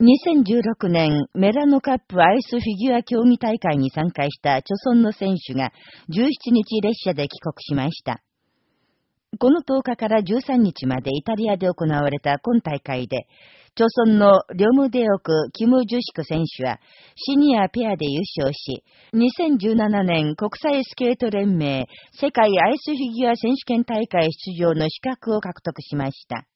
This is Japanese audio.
2016年メラノカップアイスフィギュア競技大会に参加した著村の選手が17日列車で帰国しました。この10日から13日までイタリアで行われた今大会で、著村のリョムデオク・キム・ジュシク選手はシニアペアで優勝し、2017年国際スケート連盟世界アイスフィギュア選手権大会出場の資格を獲得しました。